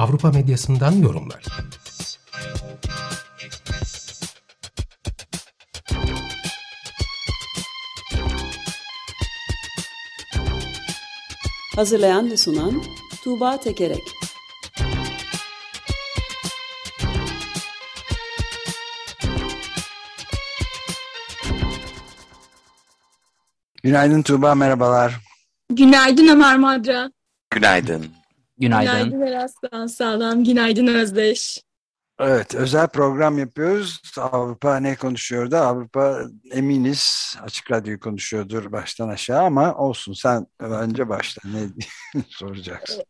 Avrupa medyasından yorumlar. Hazırlayan ve sunan Tuğba Tekerek Günaydın Tuğba, merhabalar. Günaydın Ömer Madra. Günaydın. Günaydın. Günaydın Eraslan Sağlam. Günaydın Özdeş. Evet, özel program yapıyoruz. Avrupa ne konuşuyor da Avrupa eminiz Açık Radyo konuşuyordur baştan aşağı ama olsun sen önce başla ne soracaksın?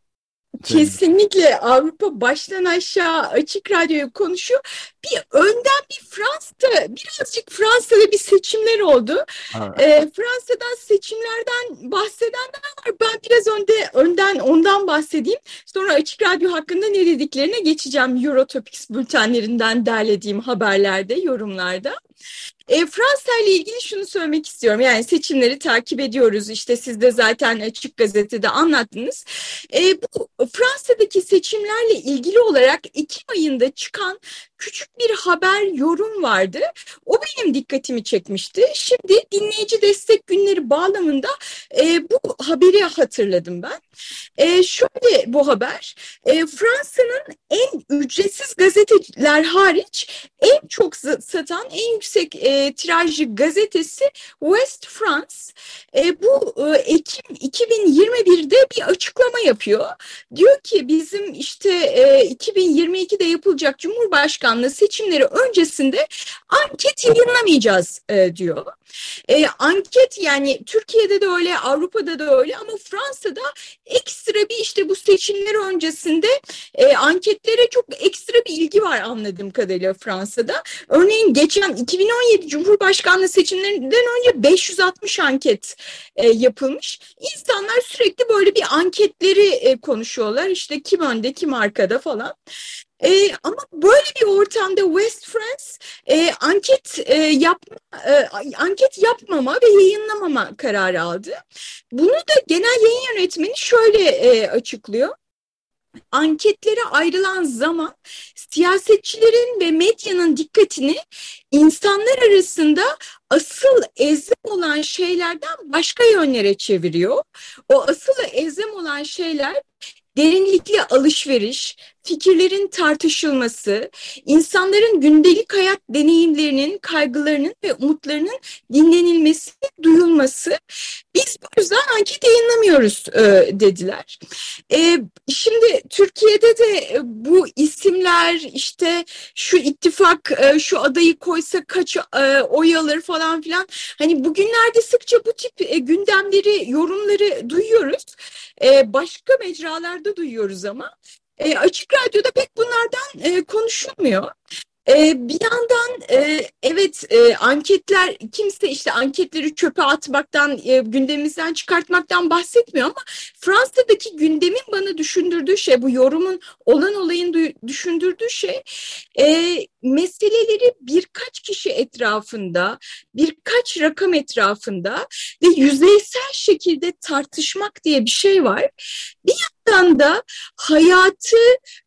Kesinlikle Avrupa baştan aşağı açık radyoyu konuşuyor. Bir önden bir Fransa'da birazcık Fransa'da bir seçimler oldu. Evet. E, Fransa'dan seçimlerden bahsedenler var. Ben biraz önde önden ondan bahsedeyim. Sonra açık radyo hakkında ne dediklerine geçeceğim. Eurotopics bültenlerinden derlediğim haberlerde, yorumlarda. E, Fransa ile ilgili şunu söylemek istiyorum. Yani seçimleri takip ediyoruz. İşte siz de zaten Açık Gazete'de anlattınız. E, bu Fransa'daki seçimlerle ilgili olarak Ekim ayında çıkan küçük bir haber yorum vardı. O benim dikkatimi çekmişti. Şimdi dinleyici destek günleri bağlamında e, bu haberi hatırladım ben. E, şöyle bu haber, e, Fransa'nın en ücretsiz gazeteler hariç en çok satan, en yüksek e, tirajlı gazetesi West France. E, bu e, Ekim 2021'de bir açıklama yapıyor. Diyor ki bizim işte e, 2022'de yapılacak Cumhurbaşkanlığı seçimleri öncesinde anket yayınlamayacağız e, diyor. E, anket yani Türkiye'de de öyle, Avrupa'da da öyle ama Fransa'da ekstra bir işte bu seçimler öncesinde e, anketlere çok ekstra bir ilgi var anladığım kadarıyla Fransa'da. Örneğin geçen 2017 Cumhurbaşkanlığı seçimlerinden önce 560 anket e, yapılmış. İnsanlar sürekli böyle bir anketleri e, konuşuyorlar. İşte kim önde, kim arkada falan. E, ama böyle bir ortamda West France e, anket e, yapma, e, anket yapmama ve yayınlamama kararı aldı. Bunu da genel yayın yönetmeni şöyle e, açıklıyor anketlere ayrılan zaman siyasetçilerin ve medyanın dikkatini insanlar arasında asıl ezem olan şeylerden başka yönlere çeviriyor. O asıl ezem olan şeyler derinlikli alışveriş, fikirlerin tartışılması, insanların gündelik hayat deneyimlerinin, kaygılarının ve umutlarının dinlenilmesi, duyulması. Biz bu yüzden anket yayınlamıyoruz e, dediler. E, şimdi Türkiye'de de e, bu isimler işte şu ittifak e, şu adayı koysa kaç e, oy alır falan filan. Hani bugünlerde sıkça bu tip e, gündemleri, yorumları duyuyoruz. E, başka mecralarda duyuyoruz ama e, açık Radyo'da pek bunlardan e, konuşulmuyor. Ee, bir yandan e, evet e, anketler kimse işte anketleri çöpe atmaktan e, gündemimizden çıkartmaktan bahsetmiyor ama Fransa'daki gündemin bana düşündürdüğü şey bu yorumun olan olayın düşündürdüğü şey e, meseleleri birkaç kişi etrafında birkaç rakam etrafında ve yüzeysel şekilde tartışmak diye bir şey var. Bir yandan da hayatı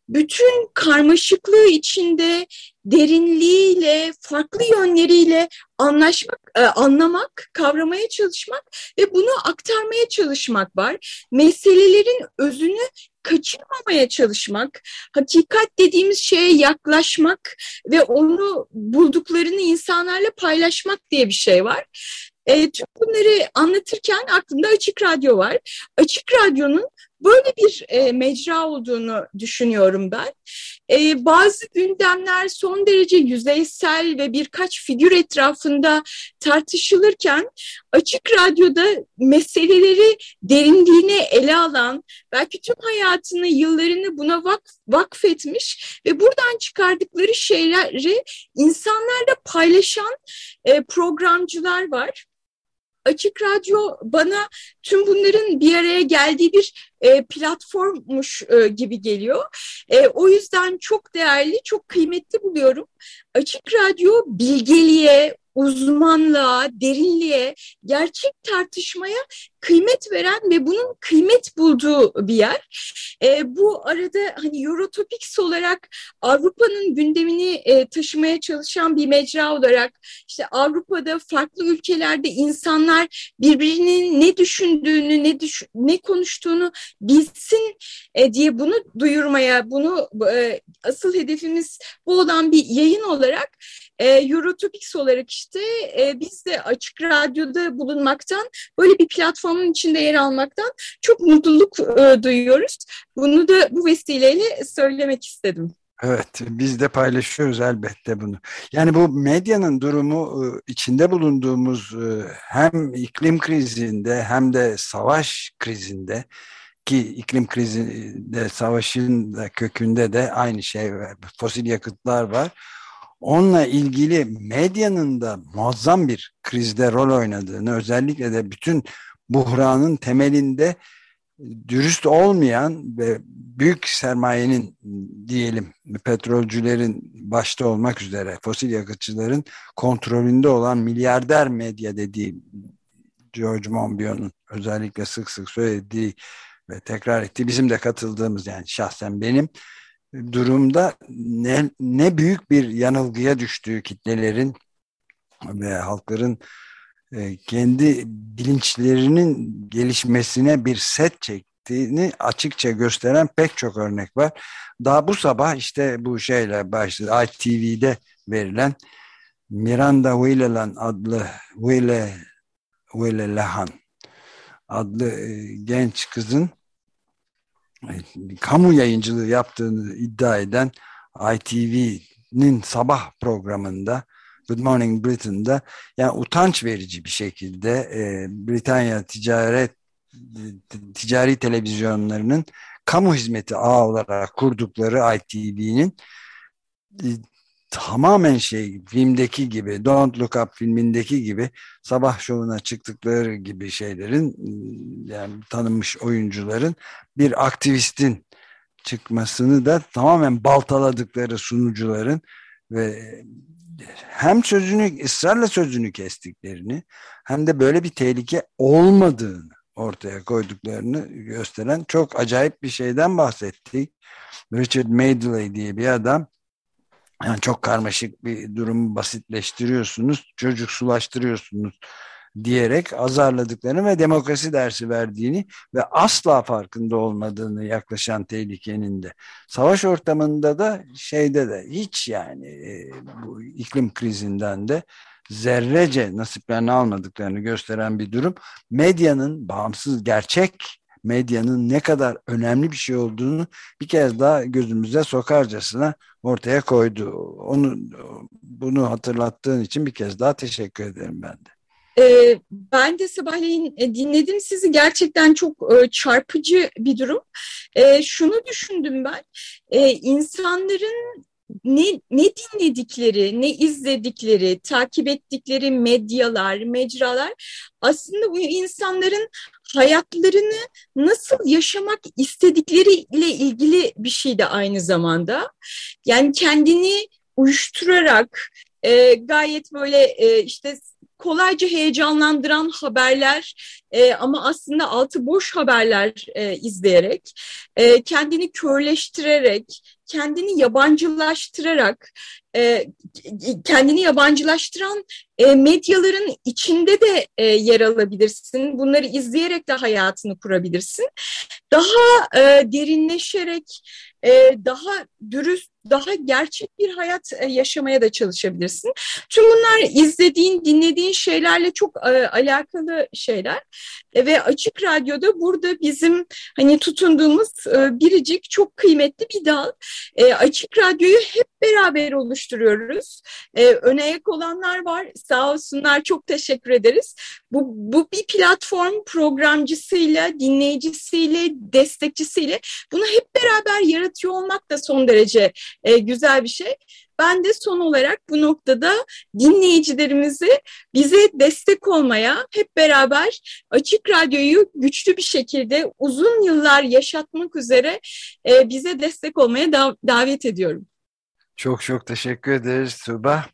bütün karmaşıklığı içinde derinliğiyle, farklı yönleriyle anlaşmak, e, anlamak, kavramaya çalışmak ve bunu aktarmaya çalışmak var. Meselelerin özünü kaçırmamaya çalışmak, hakikat dediğimiz şeye yaklaşmak ve onu bulduklarını insanlarla paylaşmak diye bir şey var. E, tüm bunları anlatırken aklımda Açık Radyo var. Açık Radyo'nun böyle bir e, mecra olduğunu düşünüyorum ben. E, bazı gündemler son derece yüzeysel ve birkaç figür etrafında tartışılırken açık radyoda meseleleri derinliğine ele alan, belki tüm hayatını, yıllarını buna vakf, vakfetmiş ve buradan çıkardıkları şeyleri insanlarla paylaşan e, programcılar var. Açık Radyo bana tüm bunların bir araya geldiği bir e, platformmuş e, gibi geliyor. E, o yüzden çok değerli, çok kıymetli buluyorum. Açık Radyo bilgeliğe, uzmanlığa, derinliğe, gerçek tartışmaya kıymet veren ve bunun kıymet bulduğu bir yer. E, bu arada hani Eurotopics olarak Avrupa'nın gündemini e, taşımaya çalışan bir mecra olarak işte Avrupa'da farklı ülkelerde insanlar birbirinin ne düşündüğünü, ne düş ne konuştuğunu bilsin e, diye bunu duyurmaya, bunu e, asıl hedefimiz bu olan bir yayın olarak e, Eurotopics olarak işte e, biz de Açık Radyo'da bulunmaktan, böyle bir platformun içinde yer almaktan çok mutluluk e, duyuyoruz. Bunu da bu vesileyle söylemek istedim. Evet, biz de paylaşıyoruz elbette bunu. Yani bu medyanın durumu e, içinde bulunduğumuz e, hem iklim krizinde hem de savaş krizinde ki iklim krizinde savaşın da kökünde de aynı şey var. Fosil yakıtlar var onunla ilgili medyanın da muazzam bir krizde rol oynadığını özellikle de bütün buhranın temelinde dürüst olmayan ve büyük sermayenin diyelim petrolcülerin başta olmak üzere fosil yakıtçıların kontrolünde olan milyarder medya dediği George Monbiot'un özellikle sık sık söylediği ve tekrar ettiği bizim de katıldığımız yani şahsen benim durumda ne, ne büyük bir yanılgıya düştüğü kitlelerin ve halkların e, kendi bilinçlerinin gelişmesine bir set çektiğini açıkça gösteren pek çok örnek var. Daha bu sabah işte bu şeyle başladı ITV'de verilen Miranda Whelan adlı Whele, Whele Lahan adlı e, genç kızın kamu yayıncılığı yaptığını iddia eden ITV'nin sabah programında Good Morning Britain'da yani utanç verici bir şekilde e, Britanya ticaret ticari televizyonlarının kamu hizmeti ağ olarak kurdukları ITV'nin e, tamamen şey filmdeki gibi Don't Look Up filmindeki gibi sabah şovuna çıktıkları gibi şeylerin yani tanınmış oyuncuların bir aktivistin çıkmasını da tamamen baltaladıkları sunucuların ve hem sözünü ısrarla sözünü kestiklerini hem de böyle bir tehlike olmadığını ortaya koyduklarını gösteren çok acayip bir şeyden bahsettik. Richard Madeley diye bir adam yani çok karmaşık bir durumu basitleştiriyorsunuz, çocuk sulaştırıyorsunuz diyerek azarladıklarını ve demokrasi dersi verdiğini ve asla farkında olmadığını yaklaşan tehlikenin de. Savaş ortamında da şeyde de hiç yani e, bu iklim krizinden de zerrece nasiplerini almadıklarını gösteren bir durum. Medyanın bağımsız gerçek medyanın ne kadar önemli bir şey olduğunu bir kez daha gözümüze sokarcasına ortaya koydu. Onu bunu hatırlattığın için bir kez daha teşekkür ederim ben de. Ee, ben de sabahleyin e, dinledim sizi gerçekten çok e, çarpıcı bir durum. E, şunu düşündüm ben, e, insanların ne, ne dinledikleri, ne izledikleri, takip ettikleri medyalar, mecralar aslında bu insanların hayatlarını nasıl yaşamak istedikleriyle ilgili bir şey de aynı zamanda. Yani kendini uyuşturarak e, gayet böyle e, işte kolayca heyecanlandıran haberler e, ama aslında altı boş haberler e, izleyerek, e, kendini körleştirerek, kendini yabancılaştırarak, e, kendini yabancılaştıran e, medyaların içinde de e, yer alabilirsin. Bunları izleyerek de hayatını kurabilirsin. Daha e, derinleşerek, e, daha dürüst daha gerçek bir hayat e, yaşamaya da çalışabilirsin. Tüm bunlar izlediğin, dinlediğin şeylerle çok e, alakalı şeyler e, ve Açık Radyo'da burada bizim hani tutunduğumuz biricik çok kıymetli bir dal. Açık Radyo'yu hep beraber oluşturuyoruz. Öne ayak olanlar var. Sağ olsunlar. Çok teşekkür ederiz. Bu, bu bir platform programcısıyla, dinleyicisiyle, destekçisiyle bunu hep beraber yaratıyor olmak da son derece e, güzel bir şey. Ben de son olarak bu noktada dinleyicilerimizi bize destek olmaya, hep beraber Açık Radyo'yu güçlü bir şekilde uzun yıllar yaşatmak üzere e, bize destek olmaya da davet ediyorum. Çok çok teşekkür ederiz Tuba.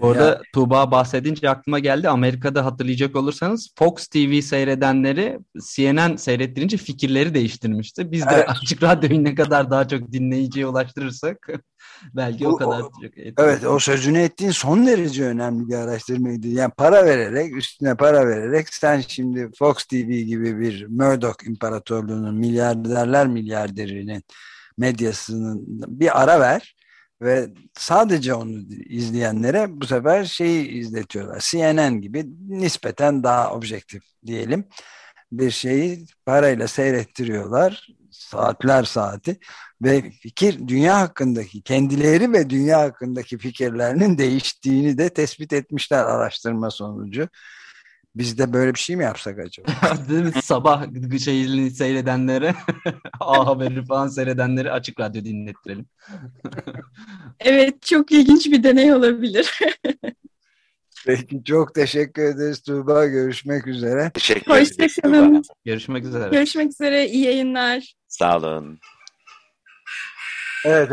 Orada ya. Tuğba bahsedince aklıma geldi. Amerika'da hatırlayacak olursanız Fox TV seyredenleri CNN seyrettirince fikirleri değiştirmişti. Biz de evet. açık radyoyu ne kadar daha çok dinleyiciye ulaştırırsak belki o, o kadar o, çok etkiler. Evet o sözünü ettiğin son derece önemli bir araştırmaydı. Yani para vererek üstüne para vererek sen şimdi Fox TV gibi bir Murdoch imparatorluğunun milyarderler milyarderinin medyasının bir ara ver ve sadece onu izleyenlere bu sefer şeyi izletiyorlar. CNN gibi nispeten daha objektif diyelim bir şeyi parayla seyrettiriyorlar saatler saati ve fikir dünya hakkındaki kendileri ve dünya hakkındaki fikirlerinin değiştiğini de tespit etmişler araştırma sonucu. Biz de böyle bir şey mi yapsak acaba? Değil mi? Sabah şeyini seyredenlere, A Haberi falan seyredenleri açık radyo dinlettirelim. evet, çok ilginç bir deney olabilir. Peki çok teşekkür ederiz Tuğba. Görüşmek üzere. Teşekkür ederiz. Hoşçakalın. Görüşmek üzere. Görüşmek üzere. İyi yayınlar. Sağ olun. Evet.